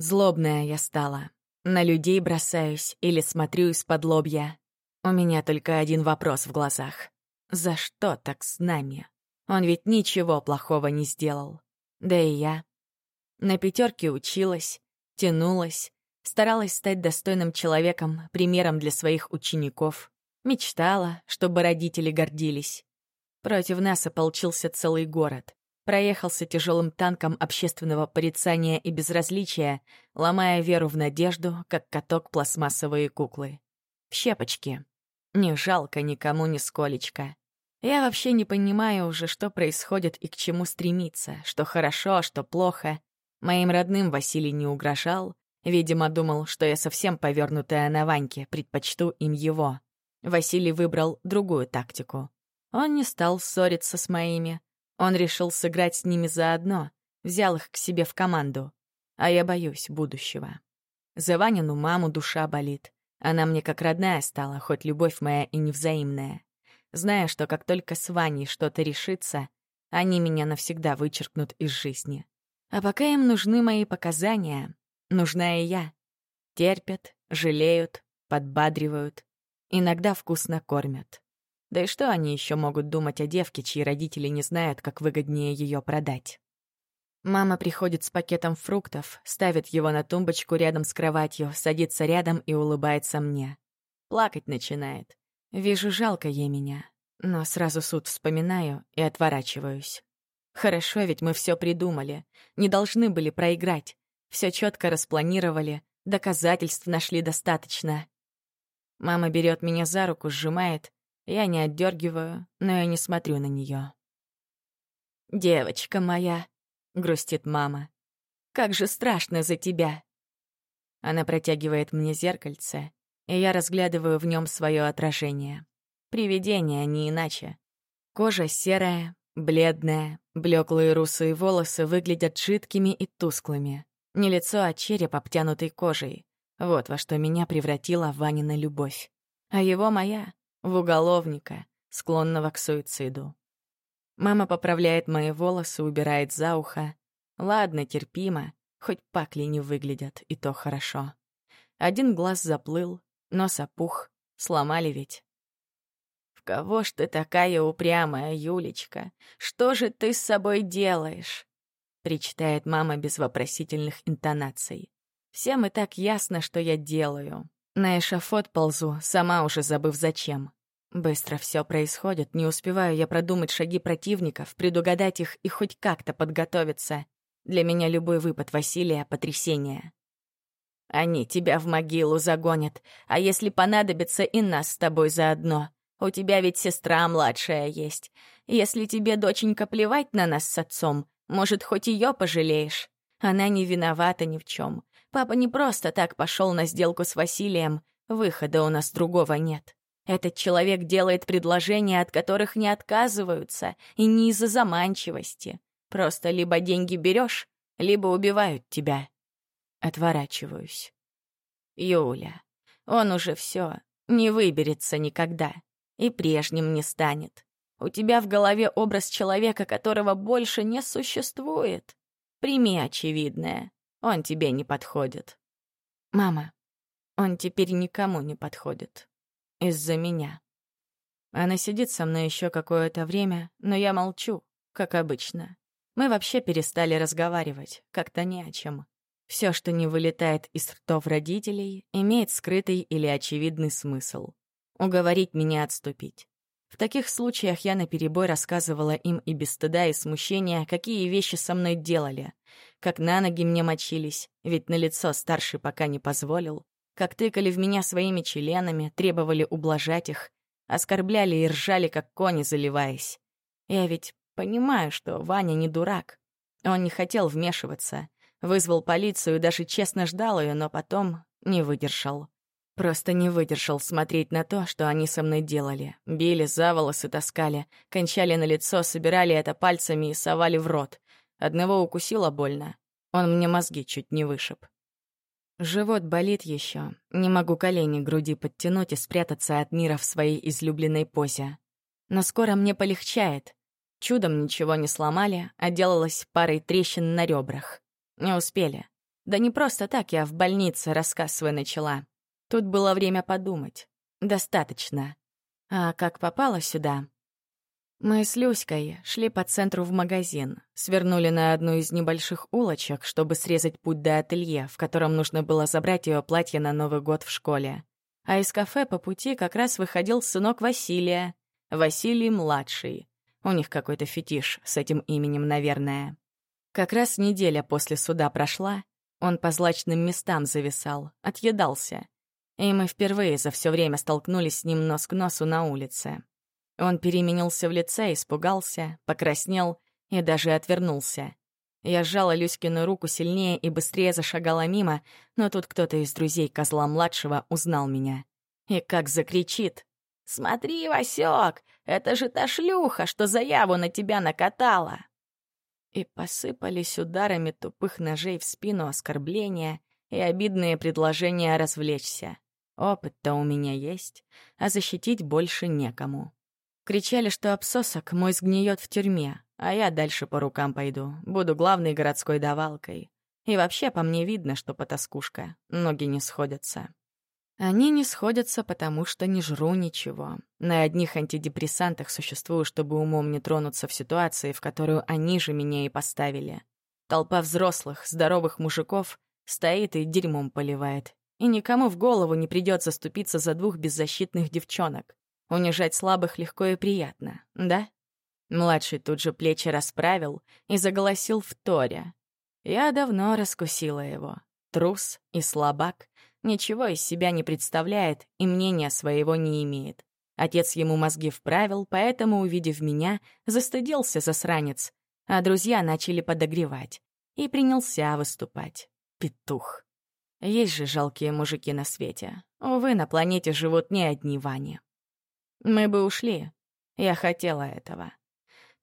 Злобная я стала. На людей бросаюсь или смотрю из-под лобья. У меня только один вопрос в глазах. За что так с нами? Он ведь ничего плохого не сделал. Да и я. На пятерке училась, тянулась, старалась стать достойным человеком, примером для своих учеников. Мечтала, чтобы родители гордились. Против нас ополчился целый город. Проехался тяжелым танком общественного порицания и безразличия, ломая веру в надежду, как каток пластмассовые куклы. В щепочки. Не жалко никому нисколечко. Я вообще не понимаю уже, что происходит и к чему стремиться, что хорошо, а что плохо. Моим родным Василий не угрожал. Видимо, думал, что я совсем повернутая на Ваньке, предпочту им его. Василий выбрал другую тактику. Он не стал ссориться с моими. Он решил сыграть с ними заодно, взял их к себе в команду. А я боюсь будущего. За Ванину маму душа болит. Она мне как родная стала, хоть любовь моя и невзаимная. Зная, что как только с Ваней что-то решится, они меня навсегда вычеркнут из жизни. А пока им нужны мои показания, нужна и я. Терпят, жалеют, подбадривают, иногда вкусно кормят. Да и что они еще могут думать о девке, чьи родители не знают, как выгоднее ее продать? Мама приходит с пакетом фруктов, ставит его на тумбочку рядом с кроватью, садится рядом и улыбается мне. Плакать начинает. Вижу, жалко ей меня, но сразу суд вспоминаю и отворачиваюсь. Хорошо, ведь мы все придумали, не должны были проиграть. Все четко распланировали, доказательств нашли достаточно. Мама берет меня за руку, сжимает. Я не отдергиваю, но я не смотрю на нее. «Девочка моя», — грустит мама, — «как же страшно за тебя». Она протягивает мне зеркальце, и я разглядываю в нем свое отражение. Привидение, не иначе. Кожа серая, бледная, блеклые русые волосы выглядят жидкими и тусклыми. Не лицо, а череп, обтянутый кожей. Вот во что меня превратила Ванина любовь. А его моя — в уголовника, склонного к суициду. Мама поправляет мои волосы, убирает за ухо. Ладно, терпимо, хоть пакли не выглядят, и то хорошо. Один глаз заплыл, Нос опух. Сломали ведь. «В кого ж ты такая упрямая, Юлечка? Что же ты с собой делаешь?» Причитает мама без вопросительных интонаций. «Всем и так ясно, что я делаю. На эшафот ползу, сама уже забыв зачем. Быстро все происходит, не успеваю я продумать шаги противников, предугадать их и хоть как-то подготовиться. Для меня любой выпад Василия — потрясение. Они тебя в могилу загонят, а если понадобится, и нас с тобой заодно. У тебя ведь сестра младшая есть. Если тебе, доченька, плевать на нас с отцом, может, хоть ее пожалеешь? Она не виновата ни в чем. Папа не просто так пошел на сделку с Василием. Выхода у нас другого нет. Этот человек делает предложения, от которых не отказываются, и не из-за заманчивости. Просто либо деньги берешь, либо убивают тебя. Отворачиваюсь. Юля, он уже все, не выберется никогда. И прежним не станет. У тебя в голове образ человека, которого больше не существует. Прими очевидное. Он тебе не подходит. Мама, он теперь никому не подходит. Из-за меня. Она сидит со мной еще какое-то время, но я молчу, как обычно. Мы вообще перестали разговаривать, как-то не о чем. Все, что не вылетает из ртов родителей, имеет скрытый или очевидный смысл. Уговорить меня отступить. В таких случаях я наперебой рассказывала им и без стыда и смущения, какие вещи со мной делали, как на ноги мне мочились, ведь на лицо старший пока не позволил, как тыкали в меня своими членами, требовали ублажать их, оскорбляли и ржали, как кони, заливаясь. Я ведь понимаю, что Ваня не дурак. Он не хотел вмешиваться — Вызвал полицию и даже честно ждал ее, но потом не выдержал. Просто не выдержал смотреть на то, что они со мной делали. Били, за волосы таскали, кончали на лицо, собирали это пальцами и совали в рот. Одного укусило больно. Он мне мозги чуть не вышиб. Живот болит еще. Не могу колени груди подтянуть и спрятаться от мира в своей излюбленной позе. Но скоро мне полегчает. Чудом ничего не сломали, а делалось парой трещин на ребрах. Не успели. Да не просто так я в больнице рассказ свой начала. Тут было время подумать. Достаточно. А как попала сюда? Мы с Люськой шли по центру в магазин, свернули на одну из небольших улочек, чтобы срезать путь до ателье, в котором нужно было забрать ее платье на Новый год в школе. А из кафе по пути как раз выходил сынок Василия, Василий-младший. У них какой-то фетиш с этим именем, наверное. Как раз неделя после суда прошла, он по злачным местам зависал, отъедался. И мы впервые за все время столкнулись с ним нос к носу на улице. Он переменился в лице, испугался, покраснел и даже отвернулся. Я сжала Люськину руку сильнее и быстрее зашагала мимо, но тут кто-то из друзей козла-младшего узнал меня. И как закричит. «Смотри, Васёк, это же та шлюха, что заяву на тебя накатала!» И посыпались ударами тупых ножей в спину оскорбления и обидные предложения развлечься. Опыт-то у меня есть, а защитить больше некому. Кричали, что обсосок мой сгниет в тюрьме, а я дальше по рукам пойду, буду главной городской давалкой. И вообще по мне видно, что потаскушка, ноги не сходятся. Они не сходятся, потому что не жру ничего. На одних антидепрессантах существую, чтобы умом не тронуться в ситуации, в которую они же меня и поставили. Толпа взрослых, здоровых мужиков стоит и дерьмом поливает. И никому в голову не придется ступиться за двух беззащитных девчонок. Унижать слабых легко и приятно, да? Младший тут же плечи расправил и заголосил в торе. Я давно раскусила его. Трус и слабак ничего из себя не представляет и мнения своего не имеет. Отец ему мозги вправил, поэтому, увидев меня, застыдился засранец, а друзья начали подогревать. И принялся выступать. Петух. Есть же жалкие мужики на свете. Увы, на планете живут не одни Вани. Мы бы ушли. Я хотела этого.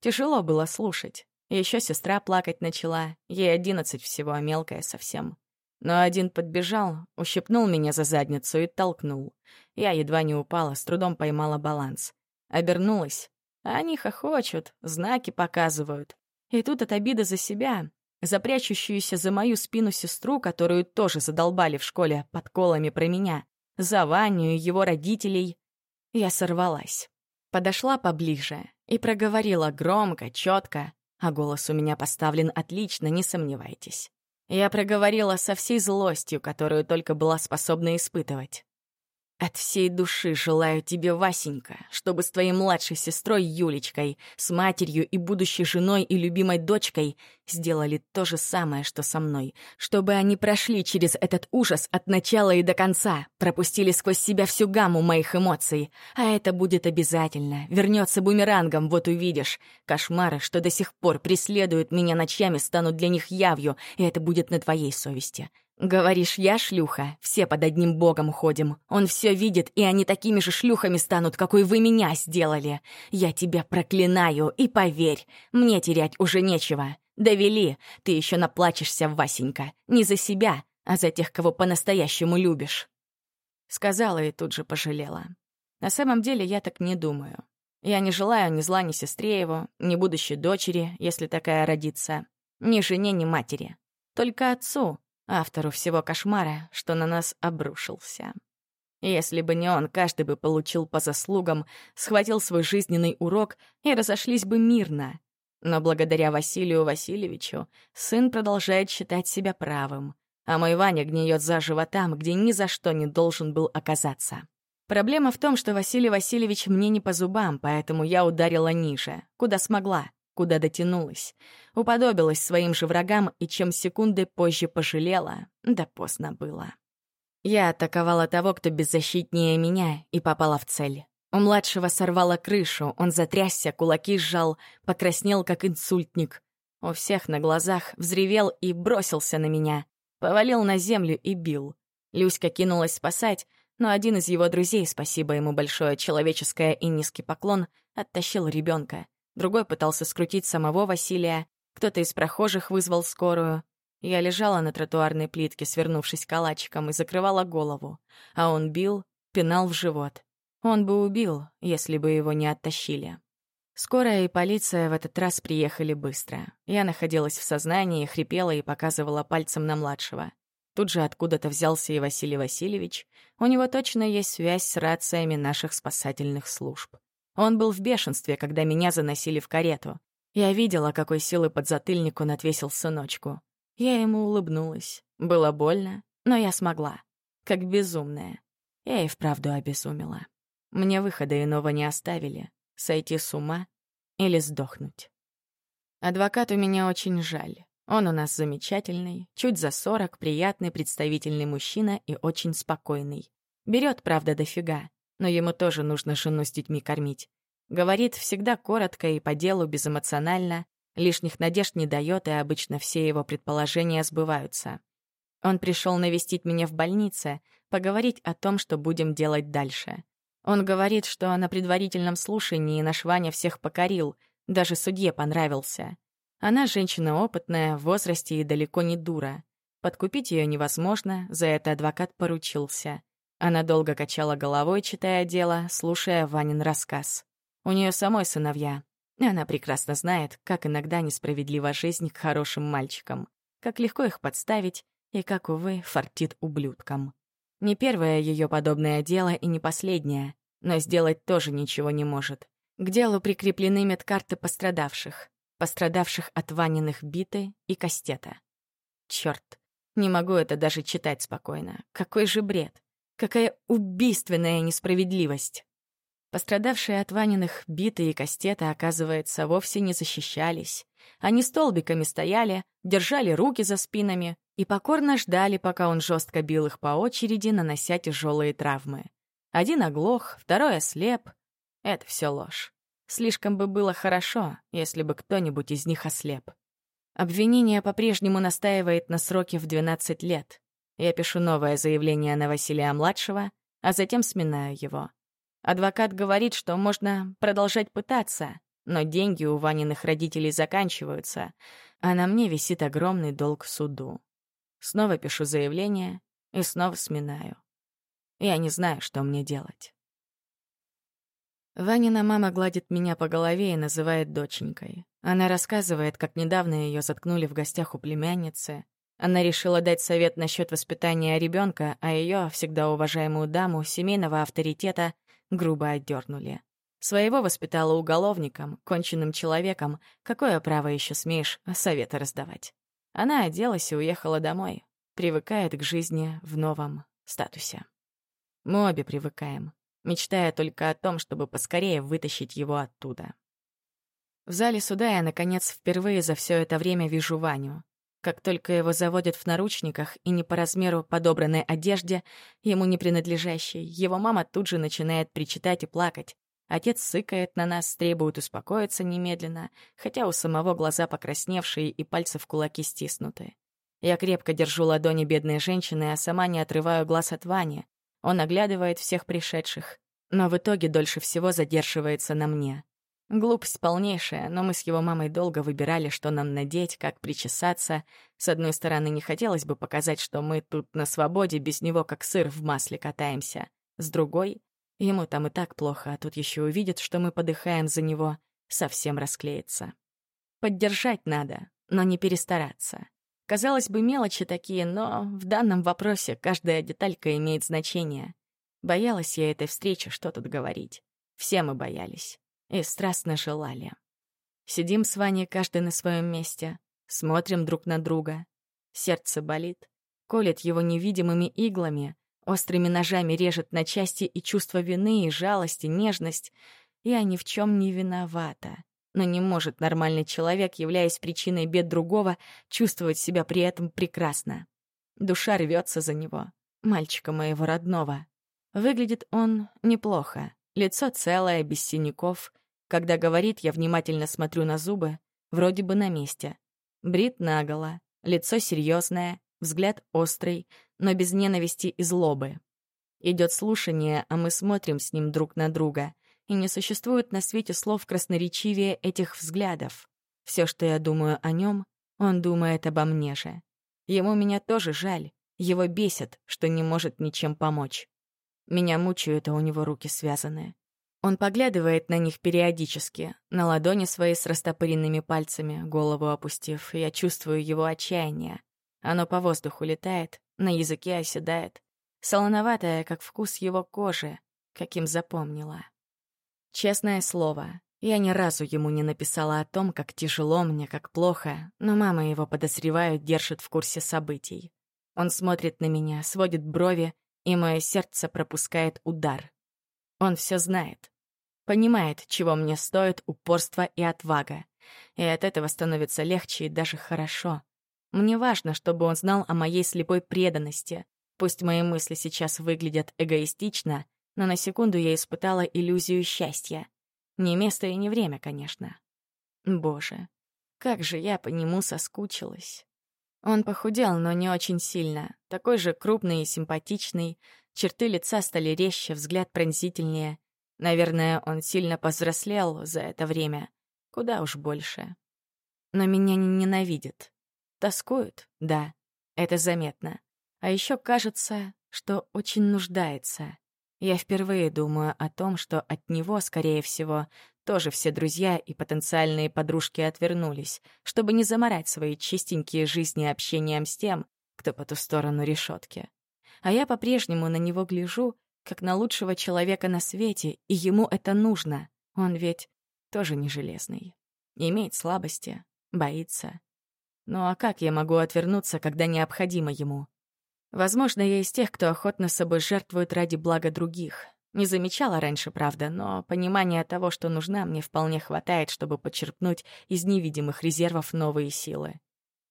Тяжело было слушать. Еще сестра плакать начала. Ей одиннадцать всего, а мелкая совсем. Но один подбежал, ущипнул меня за задницу и толкнул. Я едва не упала, с трудом поймала баланс. Обернулась. Они хохочут, знаки показывают. И тут от обиды за себя, за за мою спину сестру, которую тоже задолбали в школе подколами про меня, за Ваню и его родителей, я сорвалась. Подошла поближе и проговорила громко, четко, а голос у меня поставлен отлично, не сомневайтесь. Я проговорила со всей злостью, которую только была способна испытывать. От всей души желаю тебе, Васенька, чтобы с твоей младшей сестрой Юлечкой, с матерью и будущей женой и любимой дочкой сделали то же самое, что со мной, чтобы они прошли через этот ужас от начала и до конца, пропустили сквозь себя всю гамму моих эмоций. А это будет обязательно, вернется бумерангом, вот увидишь. Кошмары, что до сих пор преследуют меня ночами, станут для них явью, и это будет на твоей совести. «Говоришь, я шлюха? Все под одним богом ходим. Он все видит, и они такими же шлюхами станут, какой вы меня сделали. Я тебя проклинаю, и поверь, мне терять уже нечего. Довели, ты еще наплачешься, Васенька. Не за себя, а за тех, кого по-настоящему любишь». Сказала и тут же пожалела. На самом деле я так не думаю. Я не желаю ни зла ни сестре его, ни будущей дочери, если такая родится, ни жене, ни матери. Только отцу, автору всего кошмара, что на нас обрушился. Если бы не он, каждый бы получил по заслугам, схватил свой жизненный урок и разошлись бы мирно. Но благодаря Василию Васильевичу сын продолжает считать себя правым, а мой Ваня гниет заживо там, где ни за что не должен был оказаться. Проблема в том, что Василий Васильевич мне не по зубам, поэтому я ударила ниже, куда смогла куда дотянулась. Уподобилась своим же врагам, и чем секунды позже пожалела, да поздно было. Я атаковала того, кто беззащитнее меня, и попала в цель. У младшего сорвало крышу, он затрясся, кулаки сжал, покраснел, как инсультник. У всех на глазах взревел и бросился на меня. Повалил на землю и бил. Люська кинулась спасать, но один из его друзей, спасибо ему большое человеческое и низкий поклон, оттащил ребенка. Другой пытался скрутить самого Василия. Кто-то из прохожих вызвал скорую. Я лежала на тротуарной плитке, свернувшись калачиком, и закрывала голову. А он бил, пинал в живот. Он бы убил, если бы его не оттащили. Скорая и полиция в этот раз приехали быстро. Я находилась в сознании, хрипела и показывала пальцем на младшего. Тут же откуда-то взялся и Василий Васильевич. У него точно есть связь с рациями наших спасательных служб. Он был в бешенстве, когда меня заносили в карету. Я видела, какой силы подзатыльник он отвесил сыночку. Я ему улыбнулась. Было больно, но я смогла. Как безумная. Я и вправду обезумела. Мне выхода иного не оставили сойти с ума или сдохнуть. Адвокат у меня очень жаль. Он у нас замечательный, чуть за сорок, приятный, представительный мужчина и очень спокойный. Берет, правда, дофига, но ему тоже нужно жену с детьми кормить. Говорит всегда коротко и по делу, безэмоционально, лишних надежд не дает, и обычно все его предположения сбываются. Он пришел навестить меня в больнице, поговорить о том, что будем делать дальше. Он говорит, что на предварительном слушании наш Ваня всех покорил, даже судье понравился. Она женщина опытная, в возрасте и далеко не дура. Подкупить ее невозможно, за это адвокат поручился. Она долго качала головой, читая дело, слушая Ванин рассказ. У нее самой сыновья. Она прекрасно знает, как иногда несправедлива жизнь к хорошим мальчикам, как легко их подставить и как, увы, фартит ублюдкам. Не первое ее подобное дело и не последнее но сделать тоже ничего не может. К делу прикреплены медкарты пострадавших, пострадавших от Ваниных биты и кастета. Черт, не могу это даже читать спокойно. Какой же бред! Какая убийственная несправедливость! Пострадавшие от Ваниных биты и кастета, оказывается, вовсе не защищались. Они столбиками стояли, держали руки за спинами и покорно ждали, пока он жестко бил их по очереди, нанося тяжелые травмы. Один оглох, второй ослеп. Это все ложь. Слишком бы было хорошо, если бы кто-нибудь из них ослеп. Обвинение по-прежнему настаивает на сроке в 12 лет. Я пишу новое заявление на Василия-младшего, а затем сминаю его. Адвокат говорит, что можно продолжать пытаться, но деньги у Ваниных родителей заканчиваются, а на мне висит огромный долг суду. Снова пишу заявление и снова сминаю. Я не знаю, что мне делать. Ванина мама гладит меня по голове и называет доченькой. Она рассказывает, как недавно ее заткнули в гостях у племянницы. Она решила дать совет насчет воспитания ребенка, а ее, всегда уважаемую даму, семейного авторитета, грубо отдернули. Своего воспитала уголовником, конченным человеком. Какое право еще смеешь советы раздавать? Она оделась и уехала домой. Привыкает к жизни в новом статусе. Мы обе привыкаем, мечтая только о том, чтобы поскорее вытащить его оттуда. В зале суда я, наконец, впервые за все это время вижу Ваню. Как только его заводят в наручниках и не по размеру подобранной одежде, ему не принадлежащей, его мама тут же начинает причитать и плакать. Отец сыкает на нас, требует успокоиться немедленно, хотя у самого глаза покрасневшие и пальцы в кулаки стиснуты. Я крепко держу ладони бедной женщины, а сама не отрываю глаз от Вани. Он оглядывает всех пришедших, но в итоге дольше всего задерживается на мне. Глупость полнейшая, но мы с его мамой долго выбирали, что нам надеть, как причесаться. С одной стороны, не хотелось бы показать, что мы тут на свободе, без него как сыр в масле катаемся. С другой, ему там и так плохо, а тут еще увидит, что мы подыхаем за него, совсем расклеится. Поддержать надо, но не перестараться. Казалось бы, мелочи такие, но в данном вопросе каждая деталька имеет значение. Боялась я этой встречи, что тут говорить. Все мы боялись и страстно желали. Сидим с Ваней каждый на своем месте, смотрим друг на друга. Сердце болит, колет его невидимыми иглами, острыми ножами режет на части и чувство вины, и жалости, нежность. Я ни в чем не виновата. Но не может нормальный человек, являясь причиной бед другого, чувствовать себя при этом прекрасно. Душа рвется за него, мальчика моего родного. Выглядит он неплохо, лицо целое, без синяков. Когда говорит, я внимательно смотрю на зубы, вроде бы на месте. Брит наголо, лицо серьезное, взгляд острый, но без ненависти и злобы. Идет слушание, а мы смотрим с ним друг на друга и не существует на свете слов красноречивее этих взглядов. Все, что я думаю о нем, он думает обо мне же. Ему меня тоже жаль, его бесит, что не может ничем помочь. Меня мучают, а у него руки связаны. Он поглядывает на них периодически, на ладони свои с растопыренными пальцами, голову опустив. Я чувствую его отчаяние. Оно по воздуху летает, на языке оседает. Солоноватое, как вкус его кожи, каким запомнила. Честное слово, я ни разу ему не написала о том, как тяжело мне, как плохо, но мама его, подозреваю, держит в курсе событий. Он смотрит на меня, сводит брови, и мое сердце пропускает удар. Он все знает. Понимает, чего мне стоит упорство и отвага. И от этого становится легче и даже хорошо. Мне важно, чтобы он знал о моей слепой преданности. Пусть мои мысли сейчас выглядят эгоистично, но на секунду я испытала иллюзию счастья. Не место и не время, конечно. Боже, как же я по нему соскучилась. Он похудел, но не очень сильно. Такой же крупный и симпатичный. Черты лица стали резче, взгляд пронзительнее. Наверное, он сильно повзрослел за это время. Куда уж больше. Но меня не ненавидит. Тоскует, да, это заметно. А еще кажется, что очень нуждается. Я впервые думаю о том, что от него, скорее всего, тоже все друзья и потенциальные подружки отвернулись, чтобы не заморать свои чистенькие жизни общением с тем, кто по ту сторону решетки. А я по-прежнему на него гляжу, как на лучшего человека на свете, и ему это нужно. Он ведь тоже не железный. Имеет слабости, боится. Ну а как я могу отвернуться, когда необходимо ему? Возможно, я из тех, кто охотно собой жертвует ради блага других. Не замечала раньше, правда, но понимания того, что нужна, мне вполне хватает, чтобы почерпнуть из невидимых резервов новые силы.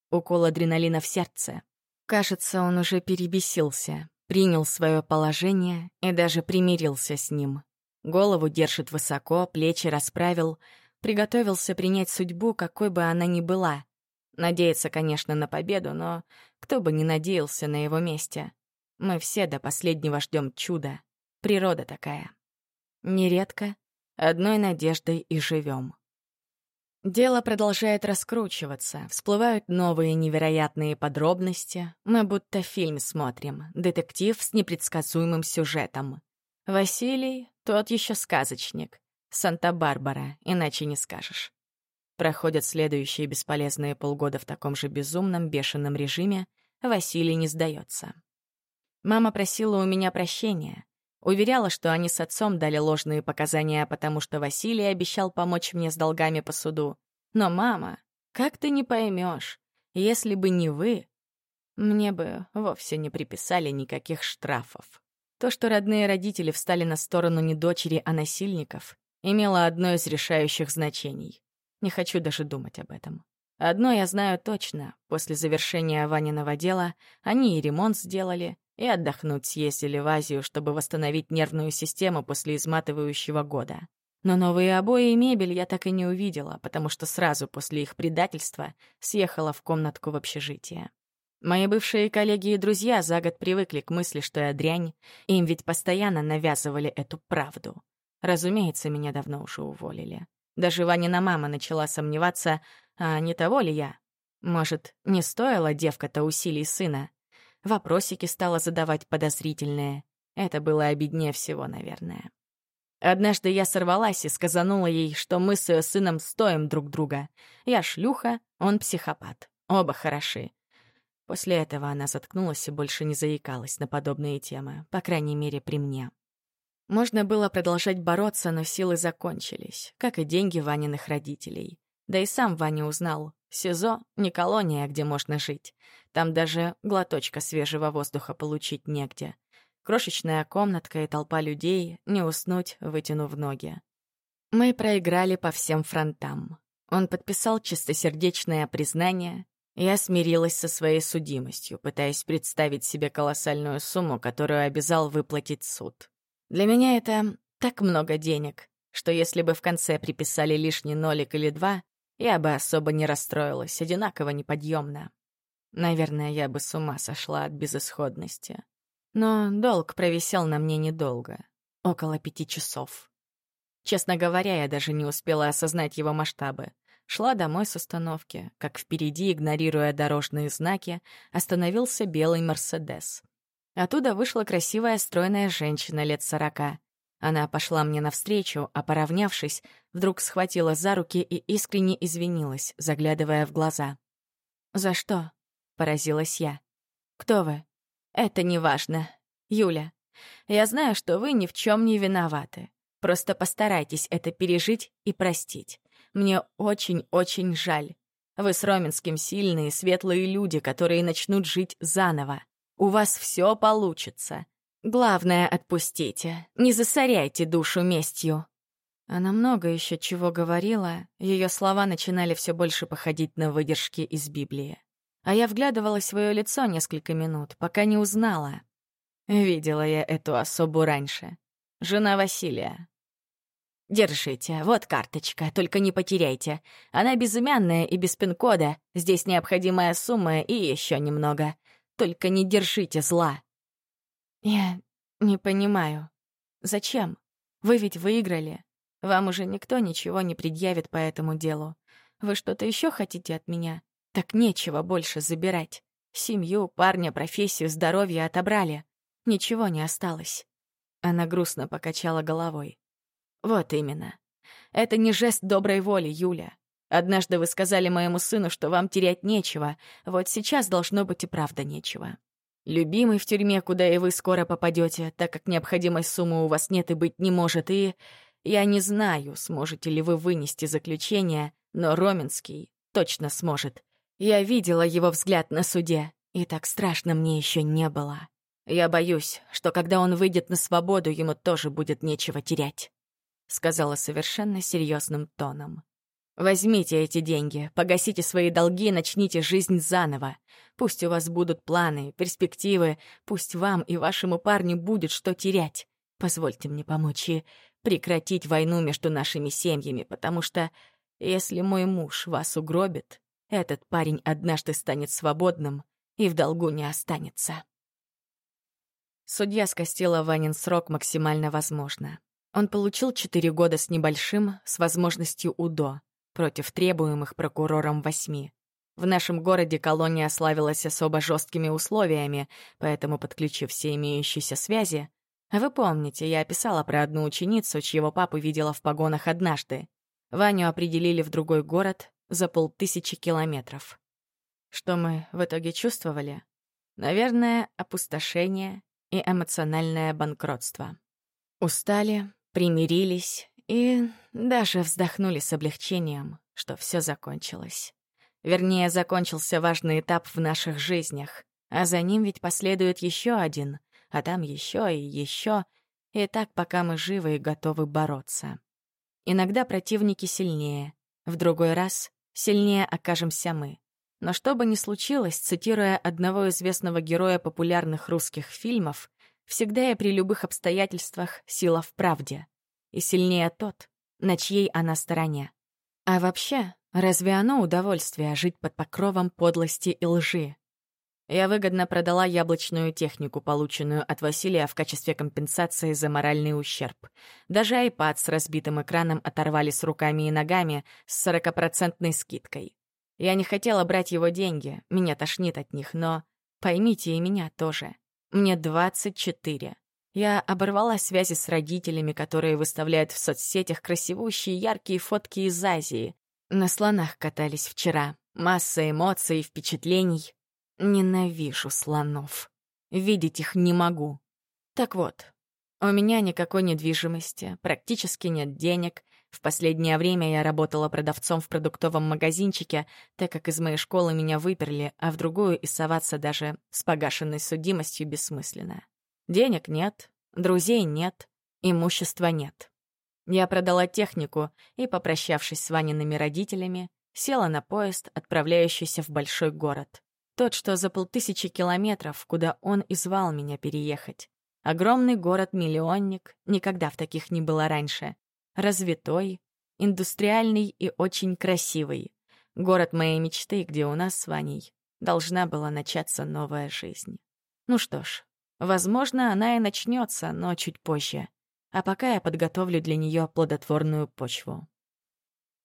Укол адреналина в сердце. Кажется, он уже перебесился, принял свое положение и даже примирился с ним. Голову держит высоко, плечи расправил, приготовился принять судьбу, какой бы она ни была. Надеется, конечно, на победу, но кто бы ни надеялся на его месте. Мы все до последнего ждем чуда. Природа такая. Нередко одной надеждой и живем. Дело продолжает раскручиваться, всплывают новые невероятные подробности. Мы будто фильм смотрим, детектив с непредсказуемым сюжетом. Василий — тот еще сказочник. Санта-Барбара, иначе не скажешь. Проходят следующие бесполезные полгода в таком же безумном, бешеном режиме, Василий не сдается. Мама просила у меня прощения. Уверяла, что они с отцом дали ложные показания, потому что Василий обещал помочь мне с долгами по суду. Но, мама, как ты не поймешь, если бы не вы, мне бы вовсе не приписали никаких штрафов. То, что родные родители встали на сторону не дочери, а насильников, имело одно из решающих значений. Не хочу даже думать об этом. Одно я знаю точно. После завершения Ваниного дела они и ремонт сделали, и отдохнуть съездили в Азию, чтобы восстановить нервную систему после изматывающего года. Но новые обои и мебель я так и не увидела, потому что сразу после их предательства съехала в комнатку в общежитие. Мои бывшие коллеги и друзья за год привыкли к мысли, что я дрянь, им ведь постоянно навязывали эту правду. Разумеется, меня давно уже уволили. Даже Ванина мама начала сомневаться, а не того ли я? Может, не стоила девка-то усилий сына? Вопросики стала задавать подозрительные. Это было обиднее всего, наверное. Однажды я сорвалась и сказанула ей, что мы с ее сыном стоим друг друга. Я шлюха, он психопат. Оба хороши. После этого она заткнулась и больше не заикалась на подобные темы, по крайней мере, при мне. Можно было продолжать бороться, но силы закончились, как и деньги Ваниных родителей. Да и сам Ваня узнал. СИЗО — не колония, где можно жить. Там даже глоточка свежего воздуха получить негде. Крошечная комнатка и толпа людей, не уснуть, вытянув ноги. Мы проиграли по всем фронтам. Он подписал чистосердечное признание. Я смирилась со своей судимостью, пытаясь представить себе колоссальную сумму, которую обязал выплатить суд. Для меня это так много денег, что если бы в конце приписали лишний нолик или два, я бы особо не расстроилась, одинаково неподъемно. Наверное, я бы с ума сошла от безысходности. Но долг провисел на мне недолго, около пяти часов. Честно говоря, я даже не успела осознать его масштабы. Шла домой с остановки, как впереди, игнорируя дорожные знаки, остановился белый «Мерседес». Оттуда вышла красивая стройная женщина лет сорока. Она пошла мне навстречу, а поравнявшись, вдруг схватила за руки и искренне извинилась, заглядывая в глаза. «За что?» — поразилась я. «Кто вы?» «Это не важно. Юля, я знаю, что вы ни в чем не виноваты. Просто постарайтесь это пережить и простить. Мне очень-очень жаль. Вы с Роменским сильные, светлые люди, которые начнут жить заново. У вас все получится. Главное, отпустите. Не засоряйте душу местью. Она много еще чего говорила, ее слова начинали все больше походить на выдержки из Библии. А я вглядывалась в свое лицо несколько минут, пока не узнала. Видела я эту особу раньше. Жена Василия. «Держите, вот карточка, только не потеряйте. Она безымянная и без пин-кода, здесь необходимая сумма и еще немного. Только не держите зла». «Я не понимаю. Зачем? Вы ведь выиграли. Вам уже никто ничего не предъявит по этому делу. Вы что-то еще хотите от меня? Так нечего больше забирать. Семью, парня, профессию, здоровье отобрали. Ничего не осталось. Она грустно покачала головой. Вот именно. Это не жест доброй воли, Юля. Однажды вы сказали моему сыну, что вам терять нечего. Вот сейчас должно быть и правда нечего. Любимый в тюрьме, куда и вы скоро попадете, так как необходимой суммы у вас нет и быть не может, и... Я не знаю, сможете ли вы вынести заключение, но Роменский точно сможет. Я видела его взгляд на суде, и так страшно мне еще не было. Я боюсь, что когда он выйдет на свободу, ему тоже будет нечего терять», — сказала совершенно серьезным тоном. «Возьмите эти деньги, погасите свои долги и начните жизнь заново. Пусть у вас будут планы, перспективы, пусть вам и вашему парню будет что терять. Позвольте мне помочь и прекратить войну между нашими семьями, потому что если мой муж вас угробит, этот парень однажды станет свободным и в долгу не останется. Судья скостила Ванин срок максимально возможно. Он получил четыре года с небольшим, с возможностью УДО, против требуемых прокурором восьми. В нашем городе колония славилась особо жесткими условиями, поэтому, подключив все имеющиеся связи, а вы помните, я описала про одну ученицу, чьего папу видела в погонах однажды. Ваню определили в другой город за полтысячи километров. Что мы в итоге чувствовали? Наверное, опустошение и эмоциональное банкротство. Устали, примирились и даже вздохнули с облегчением, что все закончилось. Вернее, закончился важный этап в наших жизнях, а за ним ведь последует еще один, а там еще и еще, и так, пока мы живы и готовы бороться. Иногда противники сильнее, в другой раз сильнее окажемся мы. Но что бы ни случилось, цитируя одного известного героя популярных русских фильмов, всегда и при любых обстоятельствах сила в правде. И сильнее тот, на чьей она стороне. А вообще, разве оно удовольствие жить под покровом подлости и лжи? Я выгодно продала яблочную технику, полученную от Василия в качестве компенсации за моральный ущерб. Даже iPad с разбитым экраном оторвали с руками и ногами с 40% скидкой. Я не хотела брать его деньги, меня тошнит от них, но поймите и меня тоже. Мне 24. Я оборвала связи с родителями, которые выставляют в соцсетях красивущие яркие фотки из Азии. На слонах катались вчера. Масса эмоций и впечатлений. Ненавижу слонов. Видеть их не могу. Так вот, у меня никакой недвижимости, практически нет денег. В последнее время я работала продавцом в продуктовом магазинчике, так как из моей школы меня выперли, а в другую и соваться даже с погашенной судимостью бессмысленно. Денег нет, друзей нет, имущества нет. Я продала технику и, попрощавшись с Ваниными родителями, села на поезд, отправляющийся в большой город. Тот, что за полтысячи километров, куда он и звал меня переехать. Огромный город-миллионник, никогда в таких не было раньше. Развитой, индустриальный и очень красивый. Город моей мечты, где у нас с Ваней должна была начаться новая жизнь. Ну что ж, возможно, она и начнется, но чуть позже. А пока я подготовлю для нее плодотворную почву.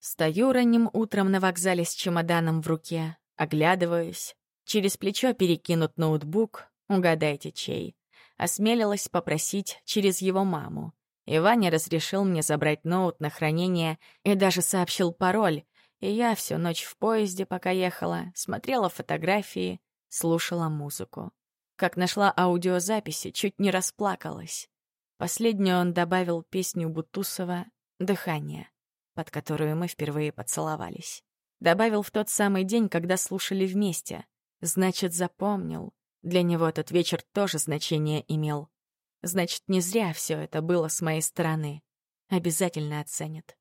Стою ранним утром на вокзале с чемоданом в руке, оглядываюсь, Через плечо перекинут ноутбук, угадайте чей. Осмелилась попросить через его маму. И Ваня разрешил мне забрать ноут на хранение и даже сообщил пароль. И я всю ночь в поезде, пока ехала, смотрела фотографии, слушала музыку. Как нашла аудиозаписи, чуть не расплакалась. Последнюю он добавил песню Бутусова «Дыхание», под которую мы впервые поцеловались. Добавил в тот самый день, когда слушали вместе. Значит, запомнил. Для него этот вечер тоже значение имел. Значит, не зря все это было с моей стороны. Обязательно оценит.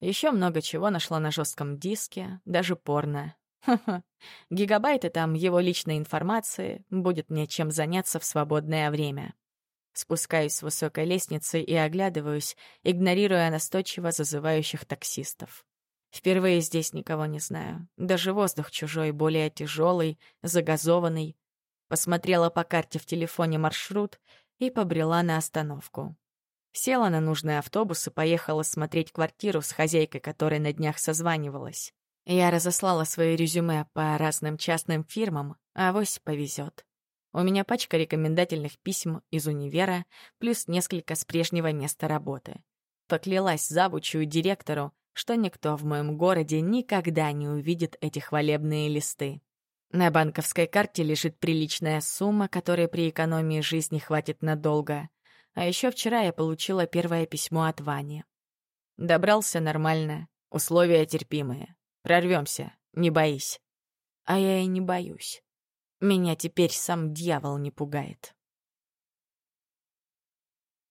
Еще много чего нашла на жестком диске, даже порно. Гигабайты там его личной информации, будет мне чем заняться в свободное время. Спускаюсь с высокой лестницы и оглядываюсь, игнорируя настойчиво зазывающих таксистов. Впервые здесь никого не знаю. Даже воздух чужой, более тяжелый, загазованный. Посмотрела по карте в телефоне маршрут и побрела на остановку. Села на нужный автобус и поехала смотреть квартиру с хозяйкой, которой на днях созванивалась. Я разослала свои резюме по разным частным фирмам, а авось повезет. У меня пачка рекомендательных писем из универа, плюс несколько с прежнего места работы. Поклялась завучу директору, что никто в моем городе никогда не увидит эти хвалебные листы. На банковской карте лежит приличная сумма, которой при экономии жизни хватит надолго. А еще вчера я получила первое письмо от Вани. Добрался нормально, условия терпимые. Прорвемся, не боись. А я и не боюсь. Меня теперь сам дьявол не пугает.